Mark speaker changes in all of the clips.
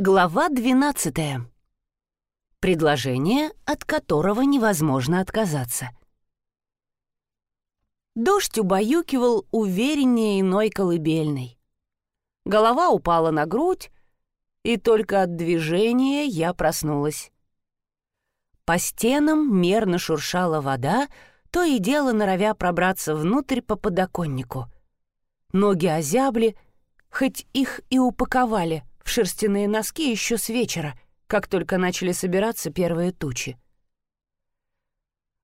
Speaker 1: Глава 12. Предложение, от которого невозможно отказаться. Дождь убаюкивал увереннее иной колыбельной. Голова упала на грудь, и только от движения я проснулась. По стенам мерно шуршала вода, то и дело норовя пробраться внутрь по подоконнику. Ноги озябли, хоть их и упаковали — шерстяные носки еще с вечера, как только начали собираться первые тучи.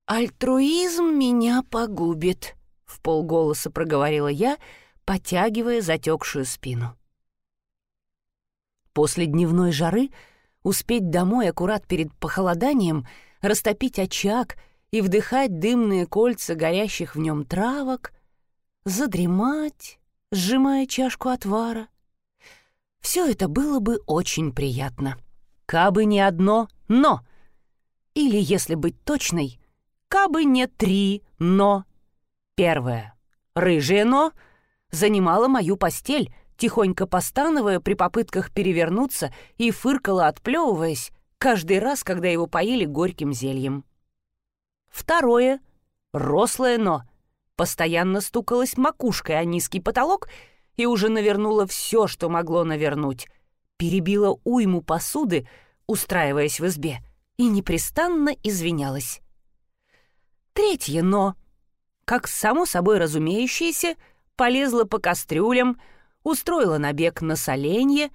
Speaker 1: «Альтруизм меня погубит», — в полголоса проговорила я, потягивая затекшую спину. После дневной жары успеть домой аккурат перед похолоданием, растопить очаг и вдыхать дымные кольца горящих в нем травок, задремать, сжимая чашку отвара, все это было бы очень приятно. Кабы не одно «но». Или, если быть точной, кабы не три «но». Первое. Рыжее «но» занимало мою постель, тихонько постановая при попытках перевернуться и фыркала, отплевываясь, каждый раз, когда его поили горьким зельем. Второе. Рослое «но» постоянно стукалась макушкой о низкий потолок — и уже навернула все, что могло навернуть. Перебила уйму посуды, устраиваясь в избе, и непрестанно извинялась. Третье «но», как само собой разумеющееся, полезла по кастрюлям, устроила набег на соленье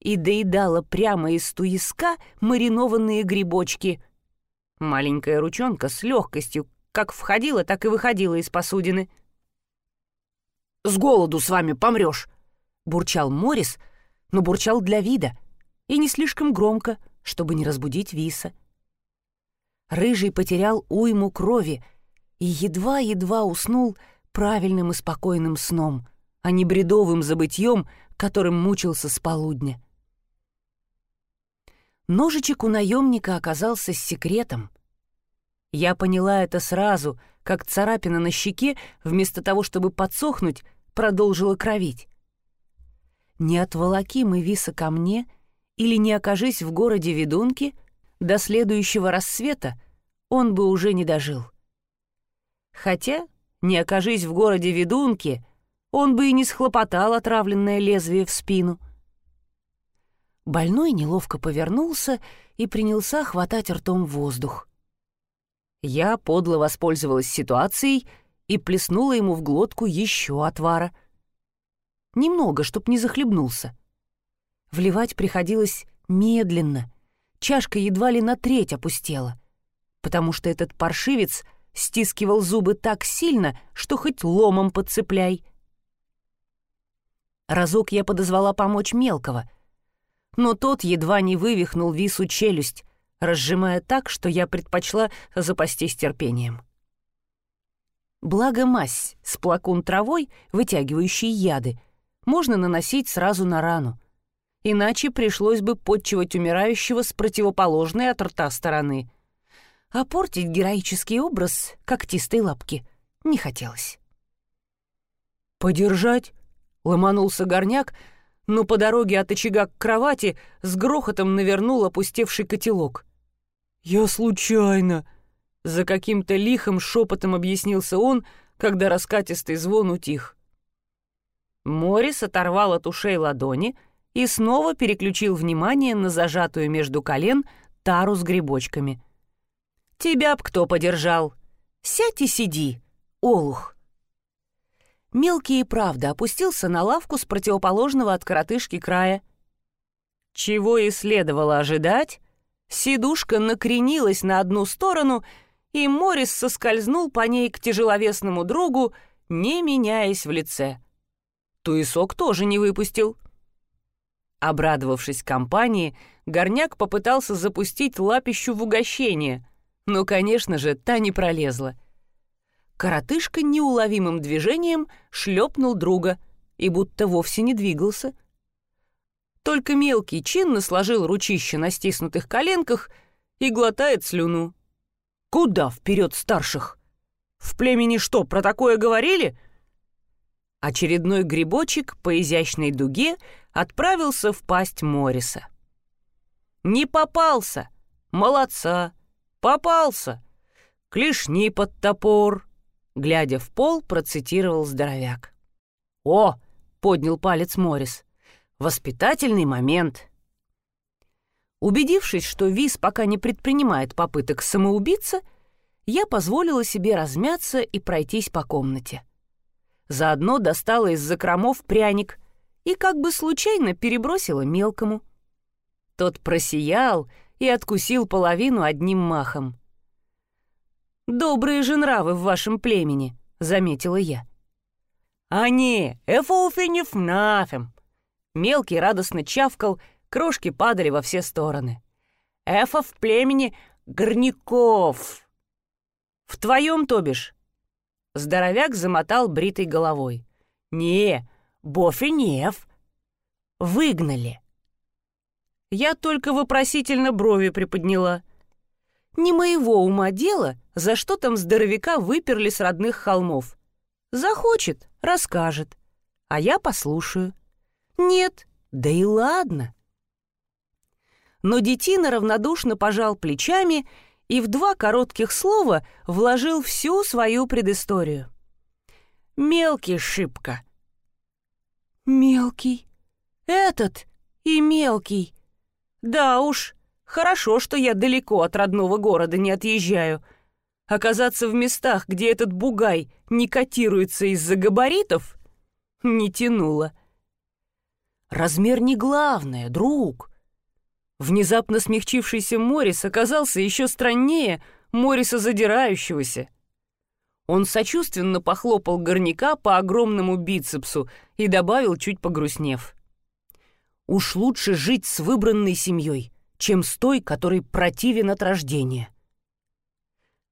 Speaker 1: и доедала прямо из туиска маринованные грибочки. Маленькая ручонка с легкостью как входила, так и выходила из посудины — с голоду с вами помрешь!» Бурчал Морис, но бурчал для вида и не слишком громко, чтобы не разбудить Виса. Рыжий потерял уйму крови и едва-едва уснул правильным и спокойным сном, а не бредовым забытьем, которым мучился с полудня. Ножичек у наемника оказался с секретом. Я поняла это сразу, как царапина на щеке, вместо того, чтобы подсохнуть, продолжила кровить. Не отволоки мы Виса ко мне или не окажись в городе ведунки, до следующего рассвета он бы уже не дожил. Хотя, не окажись в городе ведунки, он бы и не схлопотал отравленное лезвие в спину. Больной неловко повернулся и принялся хватать ртом воздух. Я подло воспользовалась ситуацией и плеснула ему в глотку еще отвара. Немного, чтоб не захлебнулся. Вливать приходилось медленно. Чашка едва ли на треть опустела, потому что этот паршивец стискивал зубы так сильно, что хоть ломом подцепляй. Разок я подозвала помочь мелкого, но тот едва не вывихнул вису челюсть, разжимая так, что я предпочла запастись терпением. Благо мазь с плакун травой, вытягивающей яды, можно наносить сразу на рану. Иначе пришлось бы подчивать умирающего с противоположной от рта стороны. А портить героический образ когтистой лапки не хотелось. «Подержать?» — ломанулся горняк, но по дороге от очага к кровати с грохотом навернул опустевший котелок. «Я случайно!» За каким-то лихом шепотом объяснился он, когда раскатистый звон утих. Морис оторвал от ушей ладони и снова переключил внимание на зажатую между колен тару с грибочками. «Тебя б кто подержал? Сядь и сиди, олух!» Мелкий и правда опустился на лавку с противоположного от коротышки края. Чего и следовало ожидать, сидушка накренилась на одну сторону — и Морис соскользнул по ней к тяжеловесному другу, не меняясь в лице. Туесок тоже не выпустил. Обрадовавшись компании, горняк попытался запустить лапищу в угощение, но, конечно же, та не пролезла. Коротышка неуловимым движением шлепнул друга и будто вовсе не двигался. Только мелкий чинно сложил ручище на стиснутых коленках и глотает слюну. Куда вперед старших? В племени что, про такое говорили? Очередной грибочек по изящной дуге отправился в пасть Мориса. «Не попался! Молодца! Попался! Клешни под топор!» Глядя в пол, процитировал здоровяк. «О!» — поднял палец Морис. «Воспитательный момент!» Убедившись, что Виз пока не предпринимает попыток самоубиться, я позволила себе размяться и пройтись по комнате. Заодно достала из закромов пряник и как бы случайно перебросила мелкому. Тот просиял и откусил половину одним махом. «Добрые же нравы в вашем племени», — заметила я. «Они, эфоуфенев нафем!» Мелкий радостно чавкал, крошки падали во все стороны. «Эфа в племени горняков!» «В твоем, то бишь?» Здоровяк замотал бритой головой. «Не, Бофинев. Выгнали». Я только вопросительно брови приподняла. Не моего ума дело, за что там здоровяка выперли с родных холмов. Захочет — расскажет, а я послушаю. Нет, да и ладно. Но детина равнодушно пожал плечами и в два коротких слова вложил всю свою предысторию. «Мелкий шибко». «Мелкий? Этот и мелкий. Да уж, хорошо, что я далеко от родного города не отъезжаю. Оказаться в местах, где этот бугай не котируется из-за габаритов, не тянуло. Размер не главное, друг. Внезапно смягчившийся Морис оказался еще страннее Мориса задирающегося. Он сочувственно похлопал горняка по огромному бицепсу и добавил, чуть погрустнев. «Уж лучше жить с выбранной семьей, чем с той, которой противен от рождения».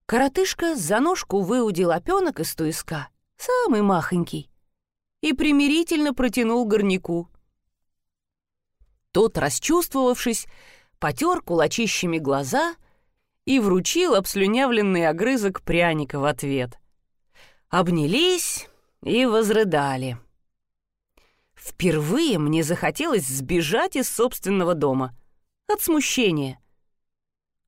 Speaker 1: Коротышка за ножку выудил опенок из туиска, самый махонький, и примирительно протянул горняку. Тот, расчувствовавшись, потер кулачищами глаза и вручил обслюнявленный огрызок пряника в ответ. Обнялись и возрыдали. Впервые мне захотелось сбежать из собственного дома. От смущения.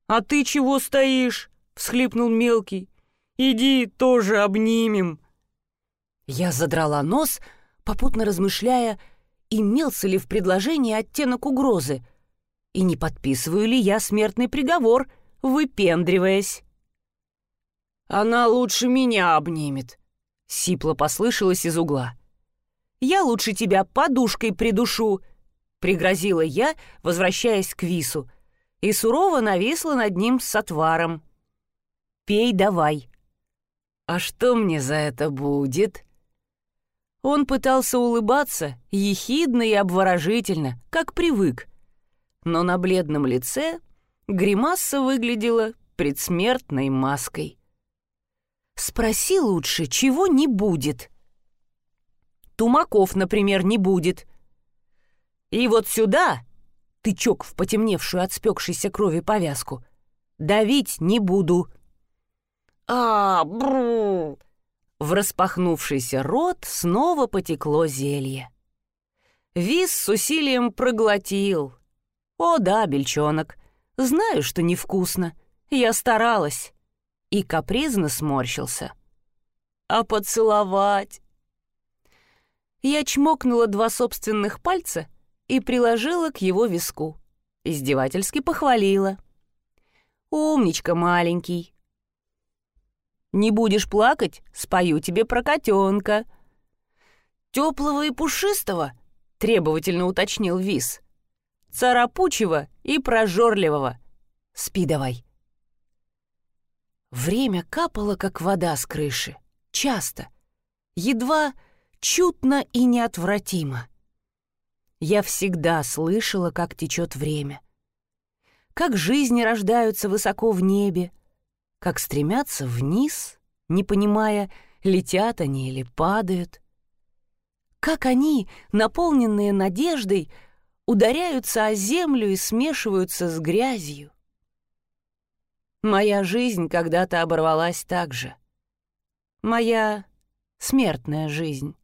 Speaker 1: «А ты чего стоишь?» — всхлипнул мелкий. «Иди, тоже обнимем». Я задрала нос, попутно размышляя, имелся ли в предложении оттенок угрозы, и не подписываю ли я смертный приговор, выпендриваясь. «Она лучше меня обнимет», — сипло послышалось из угла. «Я лучше тебя подушкой придушу», — пригрозила я, возвращаясь к Вису, и сурово нависла над ним с отваром. «Пей давай». «А что мне за это будет?» Он пытался улыбаться, ехидно и обворожительно, как привык. Но на бледном лице гримаса выглядела предсмертной маской. «Спроси лучше, чего не будет?» «Тумаков, например, не будет». «И вот сюда», — тычок в потемневшую от спекшейся крови повязку, «давить не буду». «А, бру!» В распахнувшийся рот снова потекло зелье. Вис с усилием проглотил. «О да, бельчонок, знаю, что невкусно. Я старалась». И капризно сморщился. «А поцеловать?» Я чмокнула два собственных пальца и приложила к его виску. Издевательски похвалила. «Умничка маленький, не будешь плакать, спою тебе про котенка». «Теплого и пушистого?» — требовательно уточнил Вис. «Царапучего и прожорливого. Спи давай». Время капало, как вода с крыши. Часто. Едва, чутно и неотвратимо. Я всегда слышала, как течет время. Как жизни рождаются высоко в небе, как стремятся вниз, не понимая, летят они или падают. Как они, наполненные надеждой, ударяются о землю и смешиваются с грязью. Моя жизнь когда-то оборвалась так же. Моя смертная жизнь.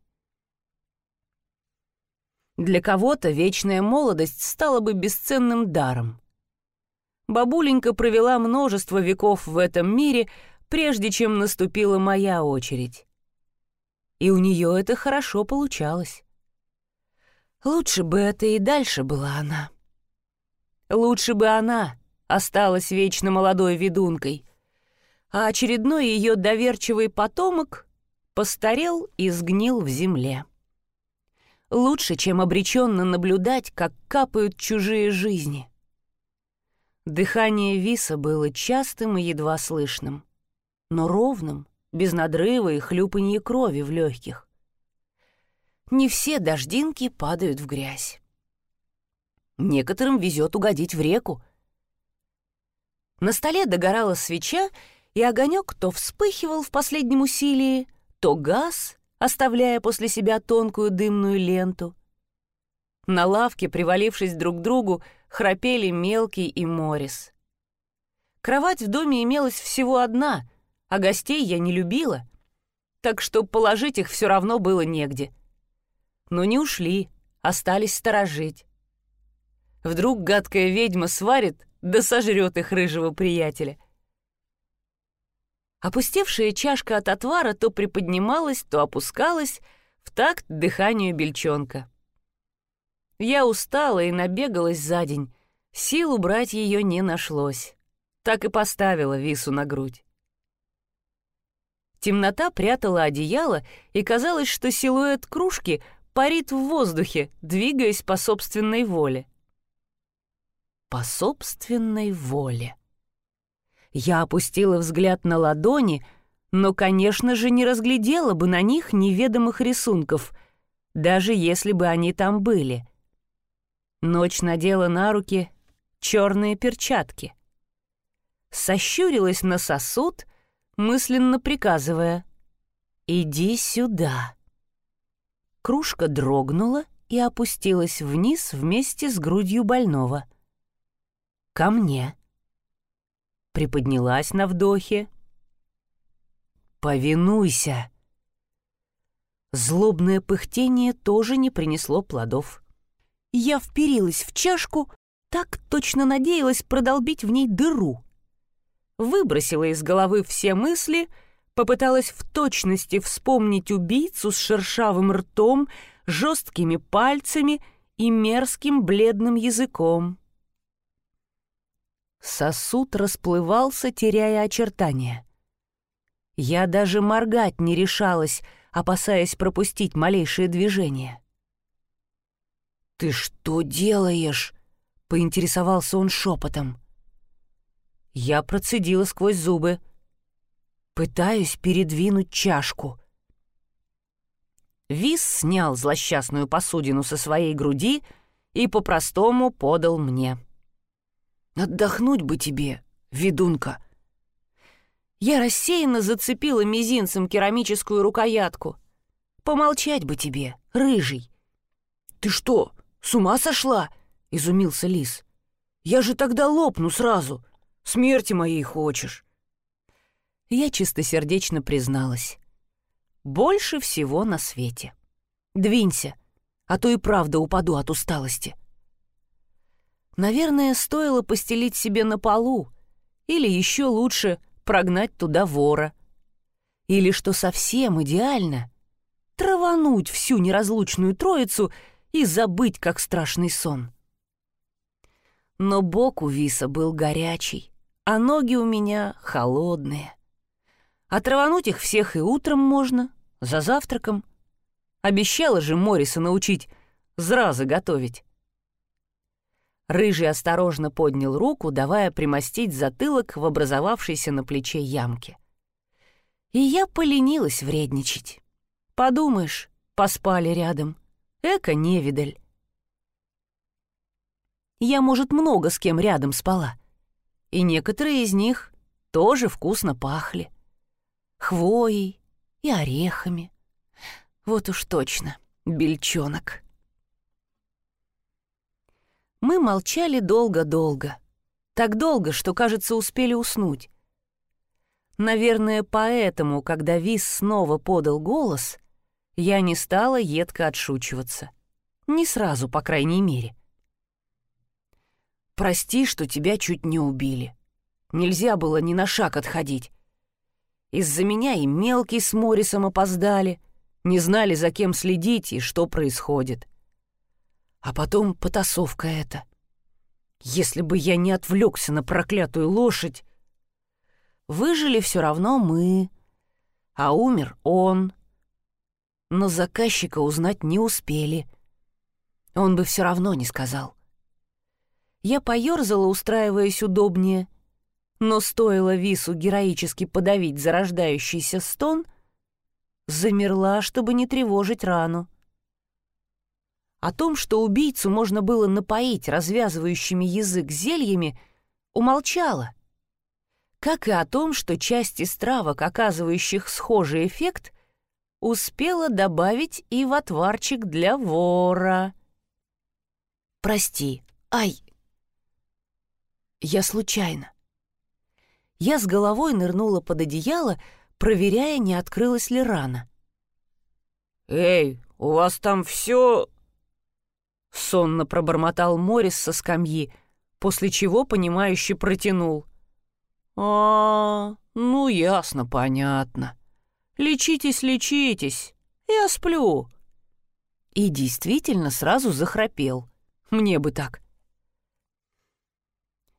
Speaker 1: Для кого-то вечная молодость стала бы бесценным даром. Бабуленька провела множество веков в этом мире, прежде чем наступила моя очередь. И у нее это хорошо получалось. Лучше бы это и дальше была она. Лучше бы она осталась вечно молодой ведункой, а очередной ее доверчивый потомок постарел и сгнил в земле. Лучше, чем обреченно наблюдать, как капают чужие жизни. Дыхание Виса было частым и едва слышным, но ровным, без надрыва и хлюпанья крови в легких. Не все дождинки падают в грязь. Некоторым везет угодить в реку. На столе догорала свеча, и огонек то вспыхивал в последнем усилии, то газ, оставляя после себя тонкую дымную ленту. На лавке, привалившись друг к другу, храпели Мелкий и Морис. Кровать в доме имелась всего одна, а гостей я не любила, так что положить их все равно было негде. Но не ушли, остались сторожить. Вдруг гадкая ведьма сварит, да сожрет их рыжего приятеля. Опустевшая чашка от отвара то приподнималась, то опускалась в такт дыханию бельчонка. Я устала и набегалась за день. Сил убрать ее не нашлось. Так и поставила вису на грудь. Темнота прятала одеяло, и казалось, что силуэт кружки парит в воздухе, двигаясь по собственной воле. По собственной воле. Я опустила взгляд на ладони, но, конечно же, не разглядела бы на них неведомых рисунков, даже если бы они там были — Ночь надела на руки черные перчатки. Сощурилась на сосуд, мысленно приказывая «Иди сюда». Кружка дрогнула и опустилась вниз вместе с грудью больного. «Ко мне». Приподнялась на вдохе. «Повинуйся». Злобное пыхтение тоже не принесло плодов. Я вперилась в чашку, так точно надеялась продолбить в ней дыру. Выбросила из головы все мысли, попыталась в точности вспомнить убийцу с шершавым ртом, жесткими пальцами и мерзким бледным языком. Сосуд расплывался, теряя очертания. Я даже моргать не решалась, опасаясь пропустить малейшее движение. «Ты что делаешь?» — поинтересовался он шепотом. Я процедила сквозь зубы. Пытаюсь передвинуть чашку. Вис снял злосчастную посудину со своей груди и по-простому подал мне. «Отдохнуть бы тебе, ведунка!» Я рассеянно зацепила мизинцем керамическую рукоятку. «Помолчать бы тебе, рыжий!» «Ты что, «С ума сошла?» — изумился лис. «Я же тогда лопну сразу. Смерти моей хочешь». Я чистосердечно призналась. «Больше всего на свете. Двинься, а то и правда упаду от усталости». Наверное, стоило постелить себе на полу, или еще лучше прогнать туда вора. Или, что совсем идеально, травануть всю неразлучную троицу — и забыть, как страшный сон. Но бок у Виса был горячий, а ноги у меня холодные. Отравануть их всех и утром можно, за завтраком. Обещала же Мориса научить зразы готовить. Рыжий осторожно поднял руку, давая примостить затылок в образовавшейся на плече ямке. И я поленилась вредничать. Подумаешь, поспали рядом — Эко-невидаль. Я, может, много с кем рядом спала. И некоторые из них тоже вкусно пахли. Хвоей и орехами. Вот уж точно, бельчонок. Мы молчали долго-долго. Так долго, что, кажется, успели уснуть. Наверное, поэтому, когда Вис снова подал голос, я не стала едко отшучиваться. Не сразу, по крайней мере. прости, что тебя чуть не убили. Нельзя было ни на шаг отходить. Из-за меня и мелкий с Моррисом опоздали, не знали, за кем следить и что происходит. А потом потасовка эта. Если бы я не отвлекся на проклятую лошадь... Выжили все равно мы, а умер он. Но заказчика узнать не успели. Он бы все равно не сказал. Я поерзала, устраиваясь удобнее, но стоило Вису героически подавить зарождающийся стон, замерла, чтобы не тревожить рану. О том, что убийцу можно было напоить развязывающими язык зельями, умолчала. Как и о том, что часть из травок, оказывающих схожий эффект, успела добавить и в отварчик для вора. «Прости, ай!» Я случайно я с головой нырнула под одеяло, проверяя, не открылась ли рана.
Speaker 2: «Эй, у вас там все...»
Speaker 1: Сонно пробормотал Морис со скамьи, после чего, понимающе протянул.
Speaker 2: «А, ну ясно, понятно. Лечитесь, лечитесь, я сплю».
Speaker 1: И действительно сразу захрапел. Мне бы так.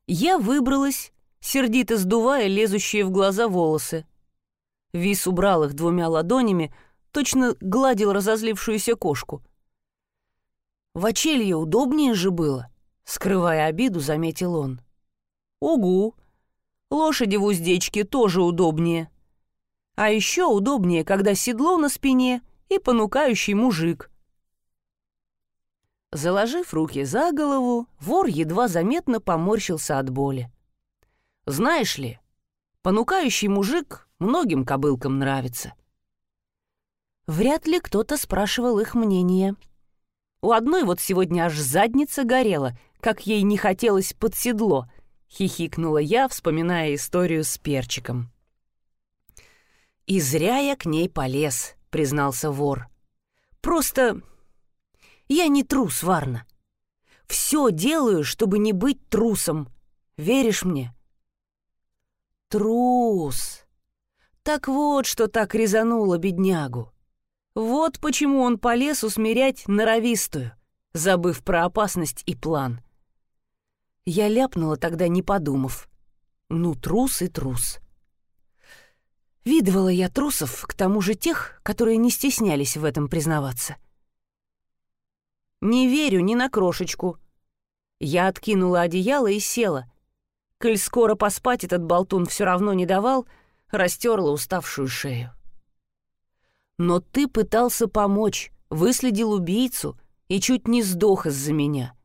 Speaker 1: Я выбралась, сердито сдувая лезущие в глаза волосы. Вис убрал их двумя ладонями, точно гладил разозлившуюся кошку. В очелье удобнее же было, скрывая обиду, заметил он. Угу, лошади в уздечке тоже удобнее. А еще удобнее, когда седло на спине и понукающий мужик. Заложив руки за голову, вор едва заметно поморщился от боли. Знаешь ли, понукающий мужик многим кобылкам нравится. Вряд ли кто-то спрашивал их мнение. У одной вот сегодня аж задница горела, как ей не хотелось под седло, хихикнула я, вспоминая историю с перчиком. «И зря я к ней полез», — признался вор. «Просто я не трус, Варна. Все делаю, чтобы не быть трусом. Веришь мне?» Трус! Так вот, что так резануло беднягу. Вот почему он полез усмирять норовистую, забыв про опасность и план. Я ляпнула тогда, не подумав. Ну, трус и трус. Видывала я трусов, к тому же тех, которые не стеснялись в этом признаваться. Не верю ни на крошечку. Я откинула одеяло и села, Коль скоро поспать этот болтун все равно не давал, растерла уставшую шею. «Но ты пытался помочь, выследил убийцу и чуть не сдох из-за меня.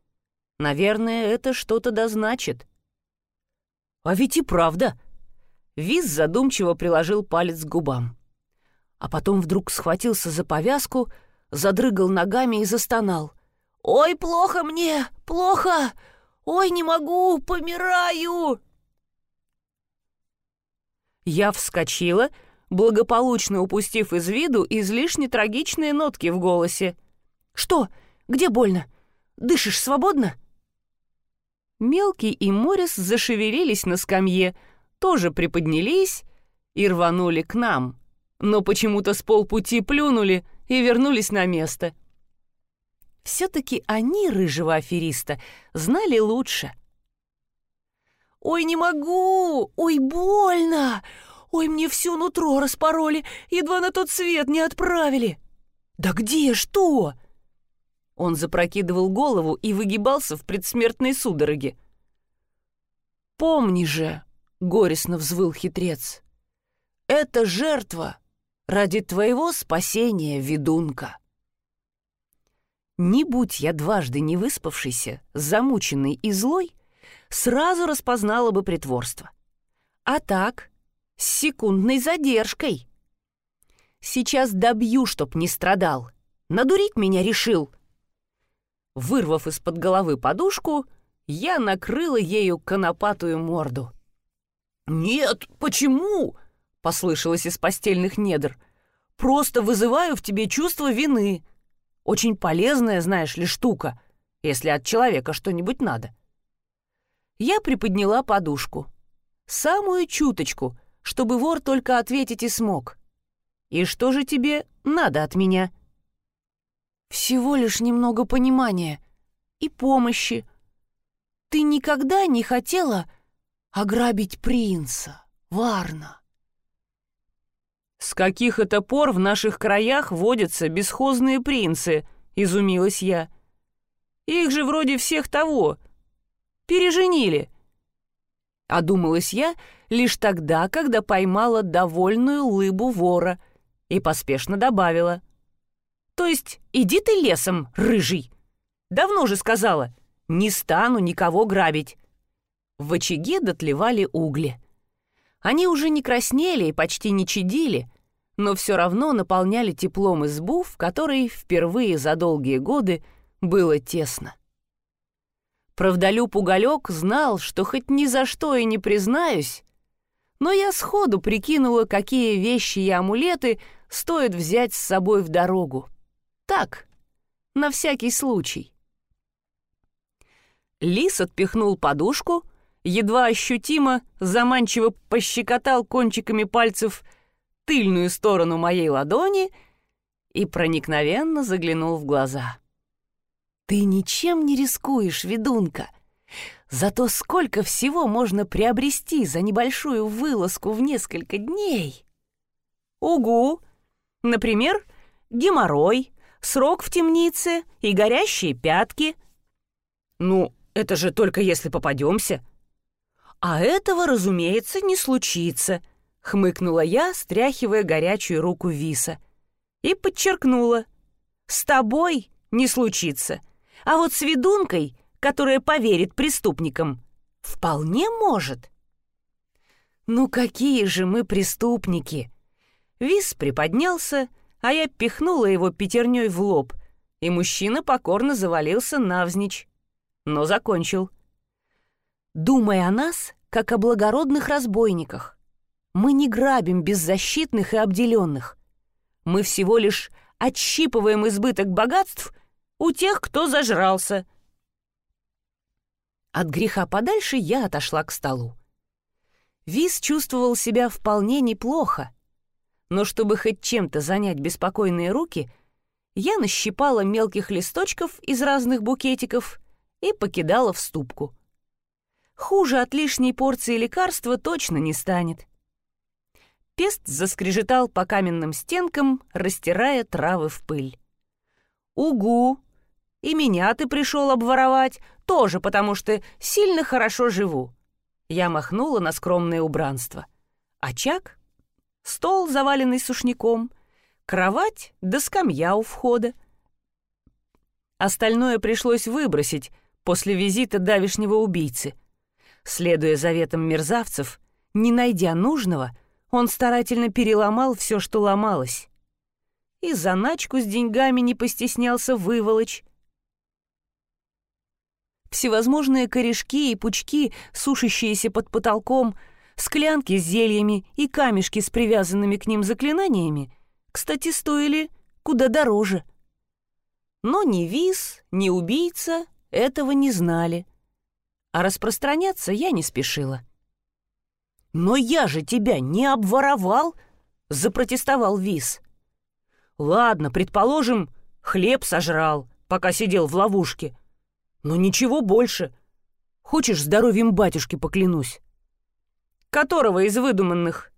Speaker 1: Наверное, это что-то дозначит». «А ведь и правда!» Виз задумчиво приложил палец к губам. А потом вдруг схватился за повязку, задрыгал ногами и застонал. «Ой, плохо мне! Плохо! «Ой, не могу, помираю!» Я вскочила, благополучно упустив из виду излишне трагичные нотки в голосе. «Что? Где больно? Дышишь свободно?» Мелкий и Морис зашевелились на скамье, тоже приподнялись и рванули к нам, но почему-то с полпути плюнули и вернулись на место. Все-таки они, рыжего афериста, знали лучше. «Ой, не могу! Ой, больно! Ой, мне все нутро распороли, едва на тот свет не отправили!» «Да где? Что?» Он запрокидывал голову и выгибался в предсмертной судороге. «Помни же!» — горестно взвыл хитрец. «Это жертва ради твоего спасения, ведунка!» Не будь я дважды не выспавшийся, замученный и злой, сразу распознала бы притворство. А так, с секундной задержкой. Сейчас добью, чтоб не страдал. Надурить меня решил. Вырвав из-под головы подушку, я накрыла ею конопатую морду. «Нет, почему?» — послышалось из постельных недр. «Просто вызываю в тебе чувство вины. Очень полезная, знаешь ли, штука, если от человека что-нибудь надо. Я приподняла подушку. Самую чуточку, чтобы вор только ответить и смог. «И что же тебе надо от меня?» «Всего лишь немного понимания и помощи. Ты никогда не хотела ограбить принца, Варна?»
Speaker 2: «С каких это пор в наших краях водятся бесхозные принцы?» — изумилась я. «Их же вроде всех того. Переженили». Одумалась я лишь тогда, когда поймала довольную лыбу вора и поспешно добавила. «То есть иди ты лесом, рыжий. Давно же сказала, не стану никого грабить». В очаге дотлевали угли. Они уже не краснели и почти не чадили, но все равно наполняли теплом избу, в которой впервые за долгие годы было тесно. Правдолюб Уголек знал, что хоть ни за что и не признаюсь, но я сходу прикинула, какие вещи и амулеты стоит взять с собой в дорогу. Так, на всякий случай. Лис отпихнул подушку, едва ощутимо, заманчиво пощекотал кончиками пальцев тыльную сторону моей ладони и проникновенно заглянул в глаза. «Ты ничем не рискуешь, ведунка. Зато сколько всего можно приобрести за небольшую вылазку в несколько дней!» «Угу! Например, геморрой, срок в темнице и горящие пятки». «Ну, это же только если попадемся», «А этого, разумеется, не случится», — хмыкнула я, стряхивая горячую руку Виса. И подчеркнула. «С тобой не случится, а вот с ведункой, которая поверит преступникам, вполне может». «Ну какие же мы преступники!» Вис приподнялся, а я пихнула его пятерней в лоб, и мужчина покорно завалился навзничь, но закончил — думай о нас, как о благородных разбойниках. Мы не грабим беззащитных и обделенных. Мы всего лишь отщипываем избыток богатств у тех, кто зажрался. От греха подальше я отошла к столу. Виз чувствовал себя вполне неплохо, но чтобы хоть чем-то занять беспокойные руки, я нащипала мелких листочков из разных букетиков и покидала в ступку — Хуже от лишней порции лекарства точно не станет. Пест заскрежетал по каменным стенкам, растирая травы в пыль. «Угу! И меня ты пришел обворовать, тоже потому что сильно хорошо живу». Я махнула на скромное убранство. Очаг, стол, заваленный сушняком, кровать да скамья у входа. Остальное пришлось выбросить после визита давишнего убийцы. Следуя заветам мерзавцев, не найдя нужного, он старательно переломал все, что ломалось. И заначку с деньгами не постеснялся выволочь. Всевозможные корешки и пучки, сушащиеся под потолком, склянки с зельями и камешки с привязанными к ним заклинаниями, кстати, стоили куда дороже. Но ни виз, ни убийца этого не знали а распространяться я не спешила. «Но я же тебя не обворовал!» — запротестовал Вис. «Ладно, предположим, хлеб сожрал, пока сидел в ловушке. Но ничего больше. Хочешь, здоровьем батюшки поклянусь?» «Которого из выдуманных?»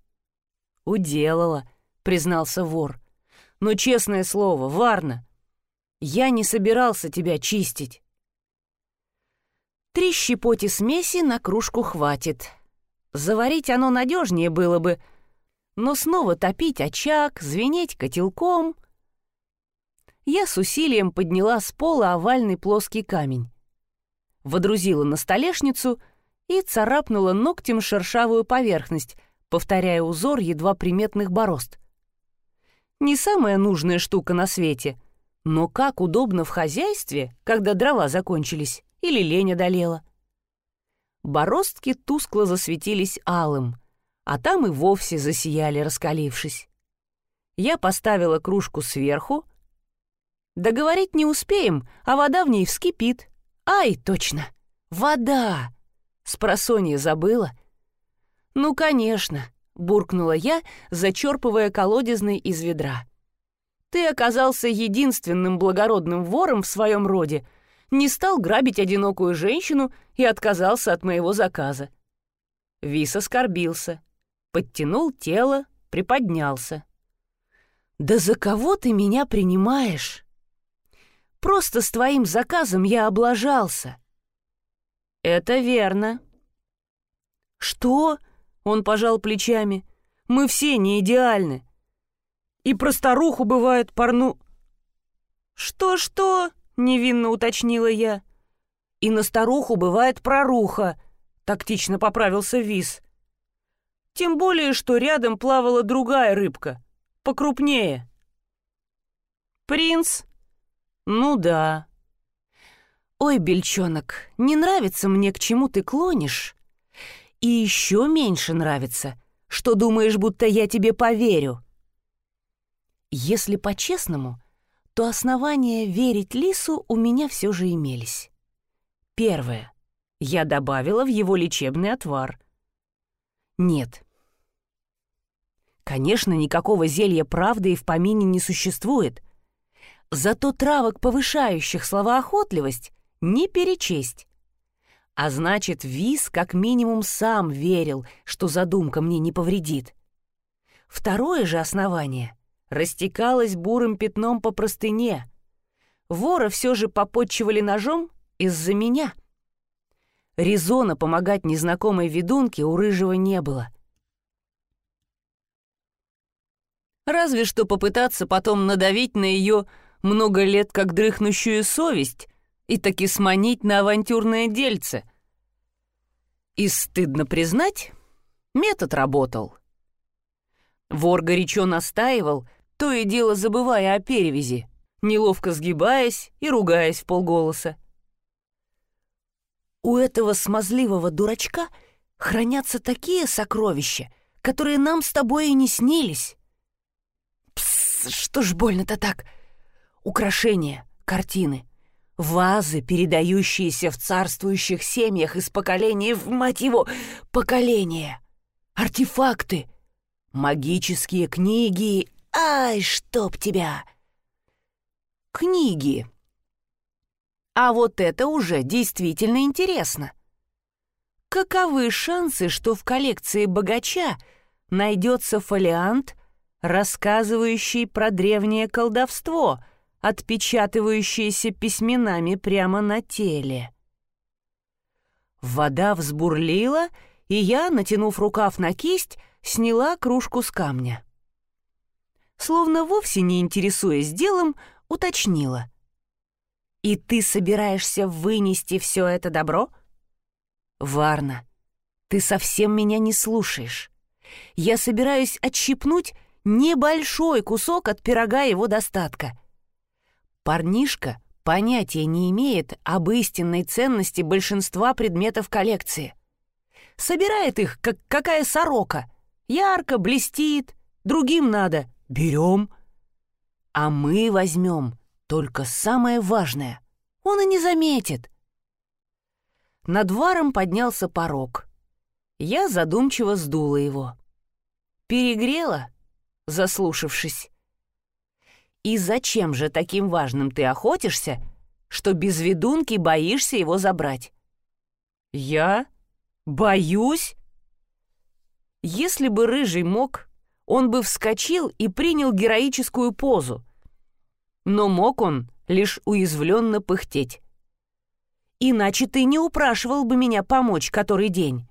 Speaker 2: «Уделала», — признался вор. «Но честное слово, Варна, я не собирался тебя чистить. Три щепоти смеси на кружку хватит. Заварить оно надежнее было бы, но снова топить очаг, звенеть котелком. Я с усилием подняла с пола овальный плоский камень. Водрузила на столешницу и царапнула ногтем шершавую поверхность, повторяя узор едва приметных борозд. Не самая нужная штука на свете, но как удобно в хозяйстве, когда дрова закончились или лень одолела. Бороздки тускло засветились алым, а там и вовсе засияли, раскалившись. Я поставила кружку сверху. Договорить не успеем, а вода в ней вскипит. Ай, точно! Вода!
Speaker 1: Спросонья забыла?» «Ну, конечно», — буркнула я, зачерпывая колодезный из ведра. «Ты оказался единственным благородным вором в своем роде, не стал грабить одинокую женщину и отказался от моего заказа». Вис оскорбился, подтянул тело, приподнялся. «Да за кого ты меня принимаешь? Просто с твоим заказом я облажался». «Это верно». «Что?» Он пожал плечами. «Мы все не идеальны. И про старуху бывает порну...» «Что-что?» — невинно уточнила я. «И на старуху бывает проруха», — тактично поправился Вис. «Тем более, что рядом плавала другая рыбка, покрупнее». «Принц?» «Ну да». «Ой, бельчонок, не нравится мне, к чему ты клонишь?» И еще меньше нравится, что думаешь, будто я тебе поверю. Если по-честному, то основания верить Лису у меня все же имелись. Первое. Я добавила в его лечебный отвар. Нет. Конечно, никакого зелья правды и в помине не существует. Зато травок, повышающих словоохотливость, не перечесть. А значит, Виз как минимум сам верил, что задумка мне не повредит. Второе же основание растекалось бурым пятном по простыне. Вора все же попотчевали ножом из-за меня. Резона помогать незнакомой ведунке у Рыжего не было. Разве что попытаться потом надавить на ее много лет как дрыхнущую совесть, и таки сманить на авантюрное дельце. И стыдно признать, метод работал. Вор горячо настаивал, то и дело забывая о перевязи, неловко сгибаясь и ругаясь в полголоса. «У этого смазливого дурачка хранятся такие сокровища, которые нам с тобой и не снились». «Псс, что ж больно-то так? Украшения, картины, Вазы, передающиеся в царствующих семьях из поколения в, мать его, поколение. Артефакты. Магические книги. Ай, чтоб тебя! Книги. А вот это уже действительно интересно. Каковы шансы, что в коллекции богача найдется фолиант, рассказывающий про древнее колдовство — отпечатывающиеся письменами прямо на теле. Вода взбурлила, и я, натянув рукав на кисть, сняла кружку с камня. Словно вовсе не интересуясь делом, уточнила. «И ты собираешься вынести все это добро?» «Варна, ты совсем меня не слушаешь. Я собираюсь отщипнуть небольшой кусок от пирога его достатка. Парнишка понятия не имеет об истинной ценности большинства предметов коллекции. Собирает их, как какая сорока. Ярко, блестит, другим надо. Берем. А мы возьмем только самое важное. Он и не заметит. Над варом поднялся порог. Я задумчиво сдула его. Перегрела, заслушавшись. И зачем же таким важным ты охотишься, что без ведунки боишься его забрать? Я? Боюсь? Если бы Рыжий мог, он бы вскочил и принял героическую позу. Но мог он лишь уязвленно пыхтеть. Иначе ты не упрашивал бы меня помочь который день.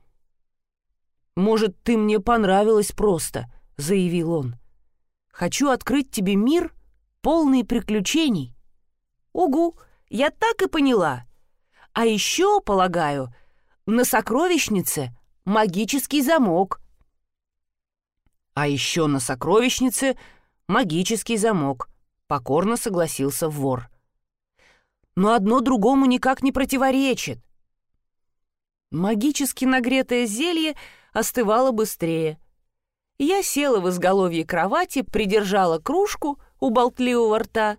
Speaker 1: «Может, ты мне понравилась просто», — заявил он. «Хочу открыть тебе мир, полный приключений. Угу, я так и поняла. А еще, полагаю, на сокровищнице магический замок. А еще на сокровищнице магический замок, покорно согласился вор. Но одно другому никак не противоречит. Магически нагретое зелье остывало быстрее. Я села в изголовье кровати, придержала кружку — у болтливого рта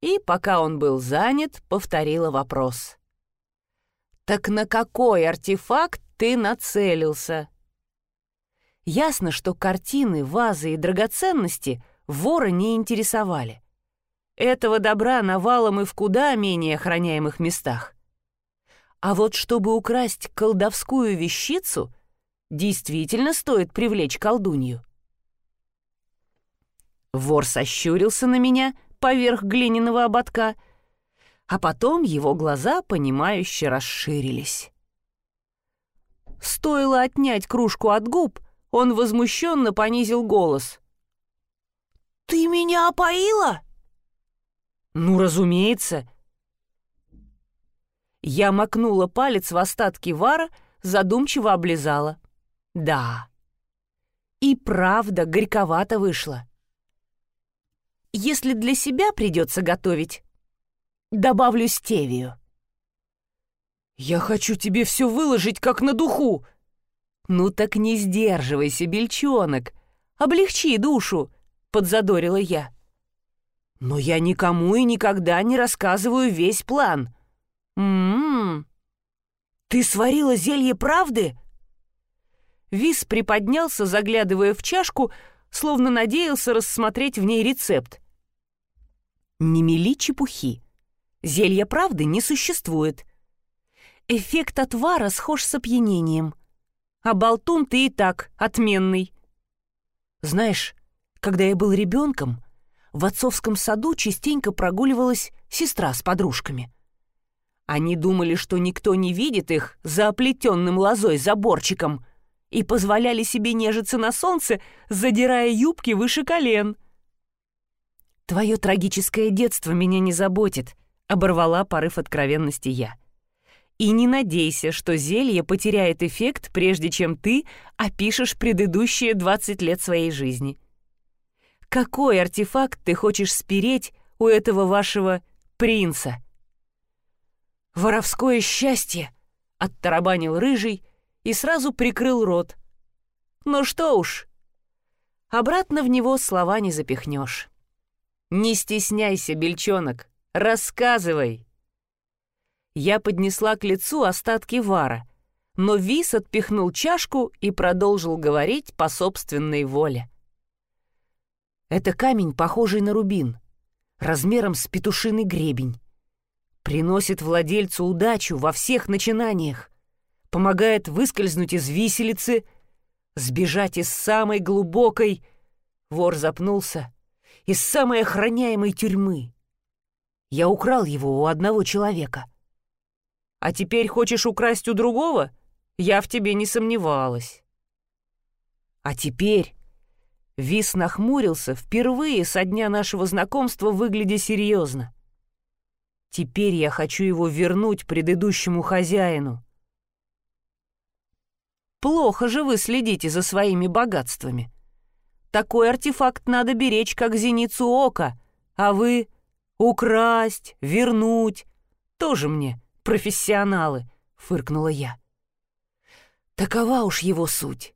Speaker 1: и, пока он был занят, повторила вопрос. «Так на какой артефакт ты нацелился. Ясно, что картины, вазы и драгоценности вора не интересовали. Этого добра навалом и в куда менее охраняемых местах. А вот чтобы украсть колдовскую вещицу, действительно стоит привлечь колдунью. Вор сощурился на меня поверх глиняного ободка, а потом его глаза, понимающе расширились. Стоило отнять кружку от губ, он возмущенно понизил голос. «Ты меня опоила?» «Ну, разумеется». Я макнула палец в остатки вара, задумчиво облизала. «Да». И правда горьковато вышло. Если для себя придется готовить, добавлю стевию. «Я хочу тебе все выложить, как на духу!» «Ну так не сдерживайся, бельчонок! Облегчи душу!» — подзадорила я. «Но я никому и никогда не рассказываю весь план». «М-м-м! Ты сварила зелье правды?» Вис приподнялся, заглядывая в чашку, словно надеялся рассмотреть в ней рецепт. Не мели чепухи. Зелья правды не существует. Эффект отвара схож с опьянением. А болтун ты и так отменный. Знаешь, когда я был ребенком, в отцовском саду частенько прогуливалась сестра с подружками. Они думали, что никто не видит их за оплетенным лозой заборчиком и позволяли себе нежиться на солнце, задирая юбки выше колен — «Твое трагическое детство меня не заботит», — оборвала порыв откровенности я. «И не надейся, что зелье потеряет эффект, прежде чем ты опишешь предыдущие 20 лет своей жизни. Какой артефакт ты хочешь спереть у этого вашего принца?» «Воровское счастье!» — оттарабанил рыжий и сразу прикрыл рот. «Ну что уж, обратно в него слова не запихнешь». «Не стесняйся, бельчонок, рассказывай!» Я поднесла к лицу остатки вара, но Вис отпихнул чашку и продолжил говорить по собственной воле. «Это камень, похожий на рубин, размером с петушиный гребень. Приносит владельцу удачу во всех начинаниях, помогает выскользнуть из виселицы, сбежать из самой глубокой...» Вор запнулся, из самой охраняемой тюрьмы. Я украл его у одного человека. А теперь хочешь украсть у другого? Я в тебе не сомневалась. А теперь... Вис нахмурился, впервые со дня нашего знакомства выглядя серьезно. Теперь я хочу его вернуть предыдущему хозяину. Плохо же вы следите за своими богатствами. Такой артефакт надо беречь, как зеницу ока, а вы — украсть, вернуть. Тоже мне профессионалы, — фыркнула я. Такова уж его суть.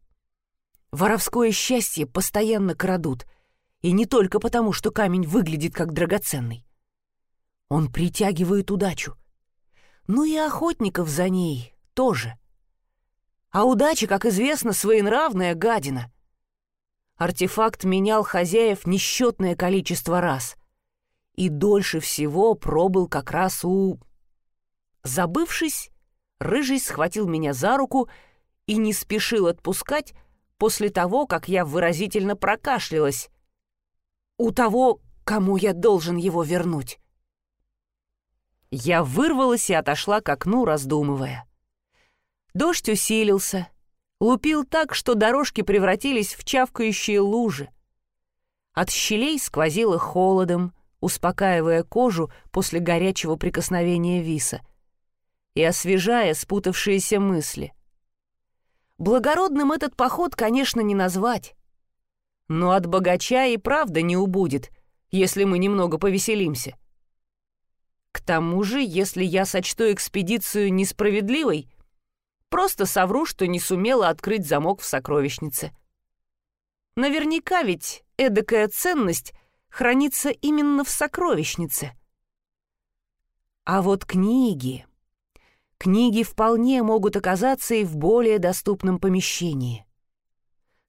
Speaker 1: Воровское счастье постоянно крадут, и не только потому, что камень выглядит как драгоценный. Он притягивает удачу. Ну и охотников за ней тоже. А удача, как известно, своенравная гадина — Артефакт менял хозяев несчетное количество раз. И дольше всего пробыл как раз у... Забывшись, Рыжий схватил меня за руку и не спешил отпускать после того, как я выразительно прокашлялась. У того, кому я должен его вернуть. Я вырвалась и отошла к окну, раздумывая. Дождь усилился — лупил так, что дорожки превратились в чавкающие лужи. От щелей сквозило холодом, успокаивая кожу после горячего прикосновения виса и освежая спутавшиеся мысли. Благородным этот поход, конечно, не назвать. Но от богача и правда не убудет, если мы немного повеселимся. К тому же, если я сочту экспедицию несправедливой, Просто совру, что не сумела открыть замок в сокровищнице. Наверняка ведь эдакая ценность хранится именно в сокровищнице. А вот книги... книги вполне могут оказаться и в более доступном помещении.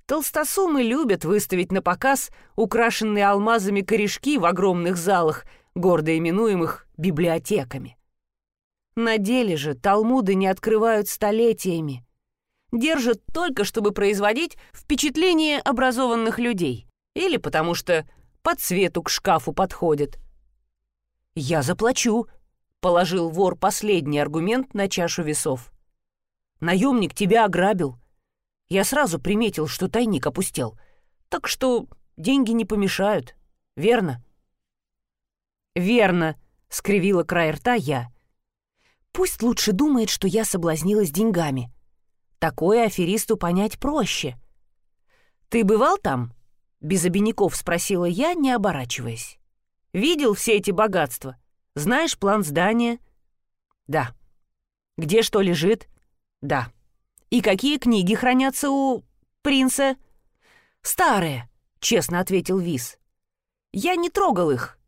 Speaker 1: Толстосумы любят выставить на показ украшенные алмазами корешки в огромных залах, гордо именуемых библиотеками. На деле же талмуды не открывают столетиями. Держат только, чтобы производить впечатление образованных людей. Или потому что по цвету к шкафу подходят. «Я заплачу», — положил вор последний аргумент на чашу весов. «Наемник тебя ограбил. Я сразу приметил, что тайник опустел. Так что деньги не помешают. Верно?» «Верно», — скривила край рта я. Пусть лучше думает, что я соблазнилась деньгами. Такое аферисту понять проще. «Ты бывал там?» — без обиняков спросила я, не оборачиваясь. «Видел все эти богатства? Знаешь план здания?» «Да». «Где что лежит?» «Да». «И какие книги хранятся у принца?» «Старые», — честно ответил Виз. «Я не трогал их.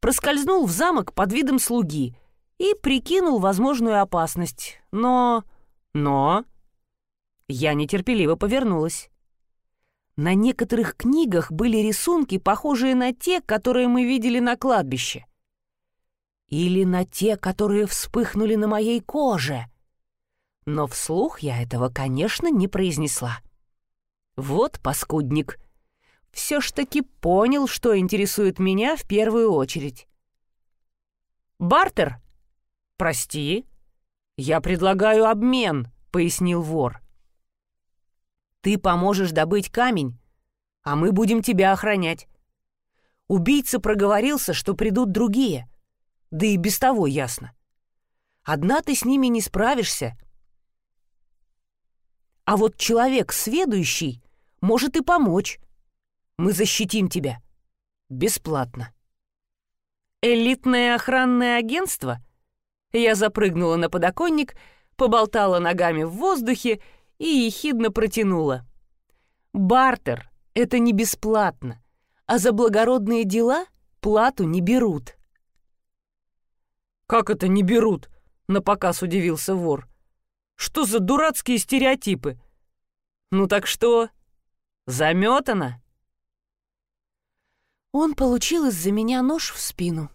Speaker 1: Проскользнул в замок под видом слуги — и прикинул возможную опасность. Но... Но... Я нетерпеливо повернулась. На некоторых книгах были рисунки, похожие на те, которые мы видели на кладбище. Или на те, которые вспыхнули на моей коже. Но вслух я этого, конечно, не произнесла. Вот паскудник. Все ж таки понял, что интересует меня в первую очередь. «Бартер!» «Прости?» «Я предлагаю обмен», — пояснил вор. «Ты поможешь добыть камень, а мы будем тебя охранять. Убийца проговорился, что придут другие, да и без того ясно. Одна ты с ними не справишься. А вот человек сведущий может и помочь. Мы защитим тебя. Бесплатно». «Элитное охранное агентство?» Я запрыгнула на подоконник, поболтала ногами в воздухе и ехидно протянула. «Бартер — это не бесплатно, а за благородные дела плату не берут». «Как это не берут?» — напоказ удивился вор. «Что за дурацкие стереотипы?» «Ну так что? Заметано?» Он получил из-за меня нож в спину.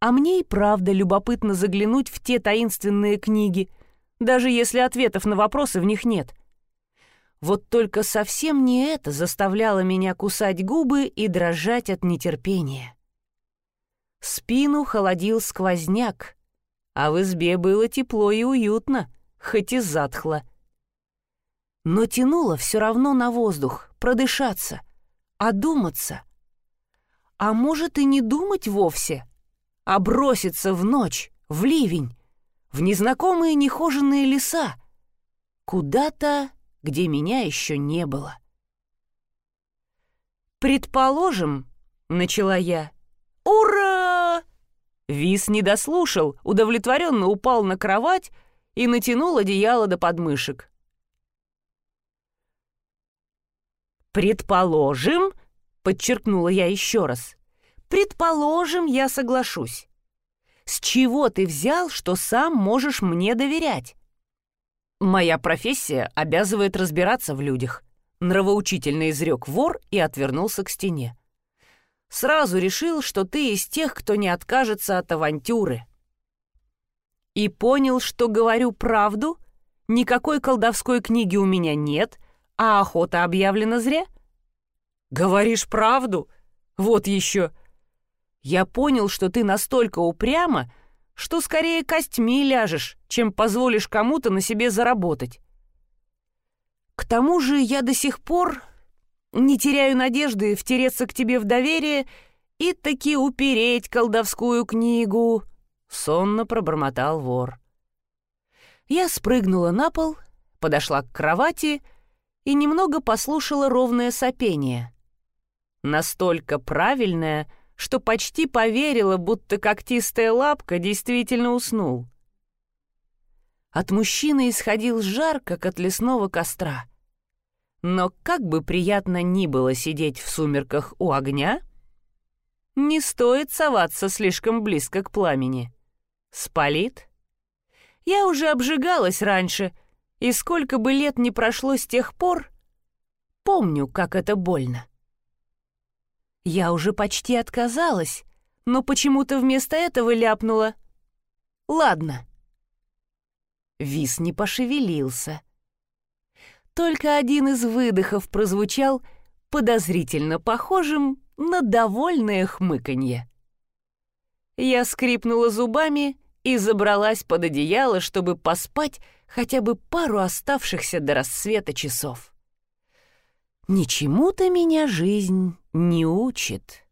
Speaker 1: А мне и правда любопытно заглянуть в те таинственные книги, даже если ответов на вопросы в них нет. Вот только совсем не это заставляло меня кусать губы и дрожать от нетерпения. Спину холодил сквозняк, а в избе было тепло и уютно, хоть и затхло. Но тянуло все равно на воздух, продышаться, одуматься. А может и не думать вовсе — а броситься в ночь, в ливень, в незнакомые нехоженные леса, куда-то, где меня еще не было. «Предположим», — начала я! Вис не дослушал, удовлетворенно упал на кровать и натянул одеяло до подмышек. «Предположим», — подчеркнула я еще раз, Предположим, я соглашусь. С чего ты взял, что сам можешь мне доверять? Моя профессия обязывает разбираться в людях. Нравоучительно изрек вор и отвернулся к стене. Сразу решил, что ты из тех, кто не откажется от авантюры. И понял, что говорю правду? Никакой колдовской книги у меня нет, а охота объявлена зря? Говоришь правду? Вот еще я понял, что ты настолько упряма, что скорее костьми ляжешь, чем позволишь кому-то на себе заработать. К тому же я до сих пор не теряю надежды втереться к тебе в доверие и таки упереть колдовскую книгу», — сонно пробормотал вор. Я спрыгнула на пол, подошла к кровати и немного послушала ровное сопение. Настолько правильное, что почти поверила, будто когтистая лапка действительно уснул. От мужчины исходил жар, как от лесного костра. Но как бы приятно ни было сидеть в сумерках у огня, не стоит соваться слишком близко к пламени. Спалит.
Speaker 2: Я уже обжигалась раньше, и сколько бы лет ни прошло с тех пор, помню, как это больно. Я уже почти отказалась, но почему-то вместо этого ляпнула. «Ладно». Вис не пошевелился. Только один из выдохов прозвучал подозрительно похожим на довольное хмыканье. Я скрипнула зубами и забралась под одеяло, чтобы поспать хотя бы пару оставшихся до рассвета часов. Ничему-то меня жизнь не учит.